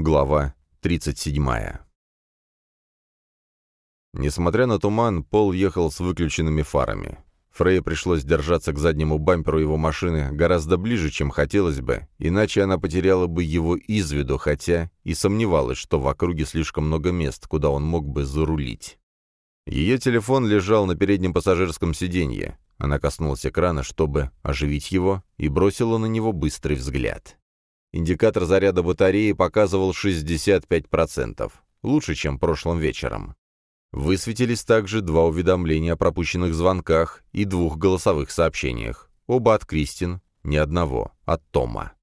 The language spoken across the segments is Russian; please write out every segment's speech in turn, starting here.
Глава 37. Несмотря на туман, Пол ехал с выключенными фарами. Фрей пришлось держаться к заднему бамперу его машины гораздо ближе, чем хотелось бы, иначе она потеряла бы его из виду, хотя и сомневалась, что в округе слишком много мест, куда он мог бы зарулить. Ее телефон лежал на переднем пассажирском сиденье. Она коснулась экрана, чтобы оживить его, и бросила на него быстрый взгляд. Индикатор заряда батареи показывал 65%, лучше, чем прошлым вечером. Высветились также два уведомления о пропущенных звонках и двух голосовых сообщениях, оба от Кристин, ни одного от Тома.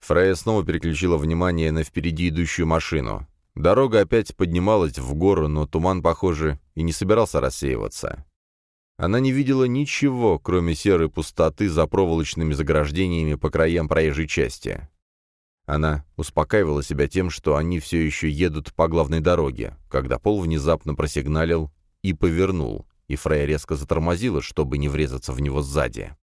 Фрея снова переключила внимание на впереди идущую машину. Дорога опять поднималась в гору, но туман, похоже, и не собирался рассеиваться. Она не видела ничего, кроме серой пустоты за проволочными заграждениями по краям проезжей части. Она успокаивала себя тем, что они все еще едут по главной дороге, когда Пол внезапно просигналил и повернул, и Фрейя резко затормозила, чтобы не врезаться в него сзади.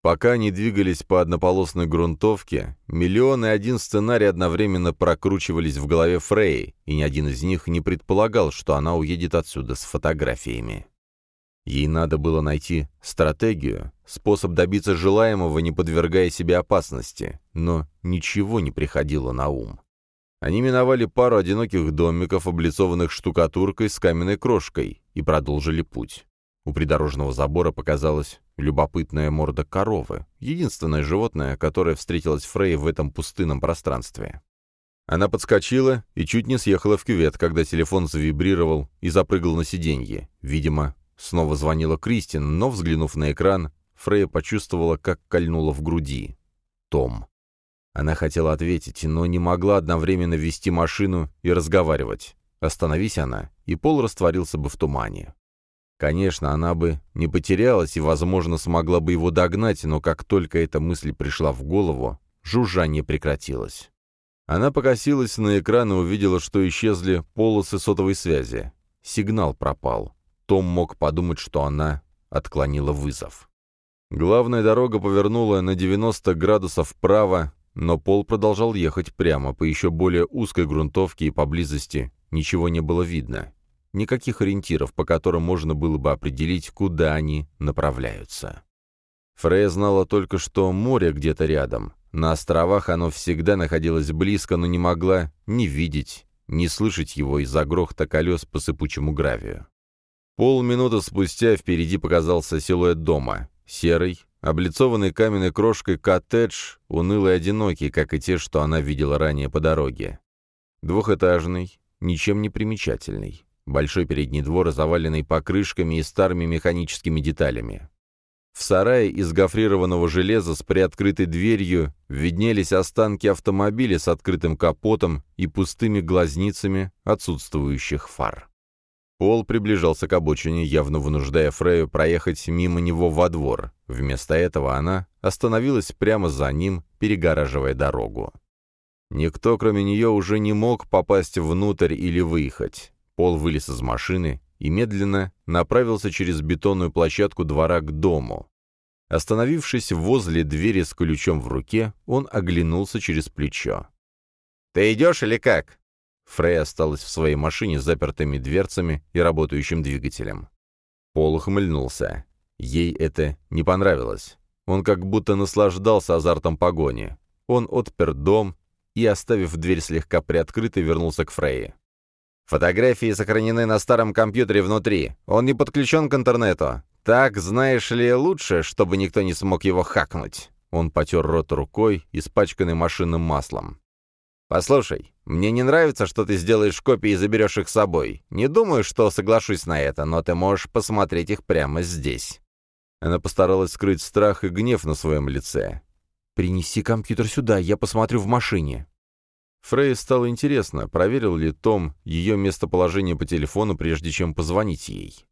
Пока они двигались по однополосной грунтовке, миллион и один сценарий одновременно прокручивались в голове Фрей, и ни один из них не предполагал, что она уедет отсюда с фотографиями. Ей надо было найти стратегию, способ добиться желаемого, не подвергая себе опасности, но ничего не приходило на ум. Они миновали пару одиноких домиков, облицованных штукатуркой с каменной крошкой, и продолжили путь. У придорожного забора показалась любопытная морда коровы, единственное животное, которое встретилось Фрей в этом пустынном пространстве. Она подскочила и чуть не съехала в кювет, когда телефон завибрировал и запрыгал на сиденье. Видимо, Снова звонила Кристин, но, взглянув на экран, Фрея почувствовала, как кольнула в груди. Том. Она хотела ответить, но не могла одновременно вести машину и разговаривать. Остановись она, и пол растворился бы в тумане. Конечно, она бы не потерялась и, возможно, смогла бы его догнать, но как только эта мысль пришла в голову, жужжание прекратилось. Она покосилась на экран и увидела, что исчезли полосы сотовой связи. Сигнал пропал. Том мог подумать, что она отклонила вызов. Главная дорога повернула на 90 градусов вправо, но Пол продолжал ехать прямо по еще более узкой грунтовке и поблизости ничего не было видно. Никаких ориентиров, по которым можно было бы определить, куда они направляются. Фрея знала только, что море где-то рядом. На островах оно всегда находилось близко, но не могла ни видеть, ни слышать его из-за грохта колес по сыпучему гравию. Полминуты спустя впереди показался силуэт дома. Серый, облицованный каменной крошкой коттедж, унылый и одинокий, как и те, что она видела ранее по дороге. Двухэтажный, ничем не примечательный. Большой передний двор, заваленный покрышками и старыми механическими деталями. В сарае из гофрированного железа с приоткрытой дверью виднелись останки автомобиля с открытым капотом и пустыми глазницами отсутствующих фар. Пол приближался к обочине, явно вынуждая Фрею проехать мимо него во двор. Вместо этого она остановилась прямо за ним, перегораживая дорогу. Никто, кроме нее, уже не мог попасть внутрь или выехать. Пол вылез из машины и медленно направился через бетонную площадку двора к дому. Остановившись возле двери с ключом в руке, он оглянулся через плечо. «Ты идешь или как?» Фрей осталась в своей машине с запертыми дверцами и работающим двигателем. Пол ухмыльнулся. Ей это не понравилось. Он как будто наслаждался азартом погони. Он отпер дом и, оставив дверь слегка приоткрытой, вернулся к Фрейе. «Фотографии сохранены на старом компьютере внутри. Он не подключен к интернету. Так, знаешь ли, лучше, чтобы никто не смог его хакнуть». Он потер рот рукой, испачканной машинным маслом. «Послушай, мне не нравится, что ты сделаешь копии и заберешь их с собой. Не думаю, что соглашусь на это, но ты можешь посмотреть их прямо здесь». Она постаралась скрыть страх и гнев на своем лице. «Принеси компьютер сюда, я посмотрю в машине». Фрей стало интересно, проверил ли Том ее местоположение по телефону, прежде чем позвонить ей.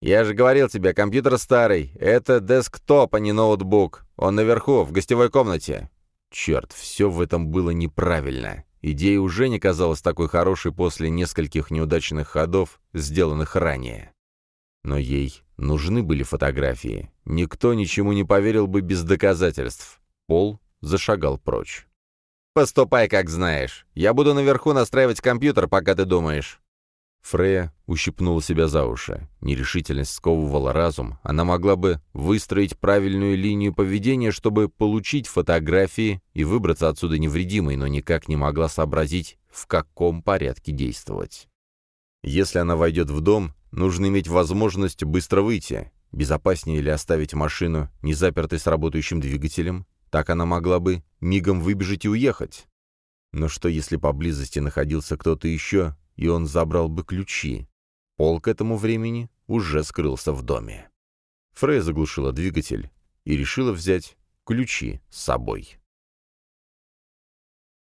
«Я же говорил тебе, компьютер старый. Это десктоп, а не ноутбук. Он наверху, в гостевой комнате. Черт, все в этом было неправильно. Идея уже не казалась такой хорошей после нескольких неудачных ходов, сделанных ранее. Но ей нужны были фотографии. Никто ничему не поверил бы без доказательств. Пол зашагал прочь. «Поступай, как знаешь. Я буду наверху настраивать компьютер, пока ты думаешь». Фрея ущипнула себя за уши. Нерешительность сковывала разум. Она могла бы выстроить правильную линию поведения, чтобы получить фотографии и выбраться отсюда невредимой, но никак не могла сообразить, в каком порядке действовать. Если она войдет в дом, нужно иметь возможность быстро выйти. Безопаснее ли оставить машину не запертой с работающим двигателем? Так она могла бы мигом выбежать и уехать. Но что, если поблизости находился кто-то еще, и он забрал бы ключи. Пол к этому времени уже скрылся в доме. Фрей заглушила двигатель и решила взять ключи с собой.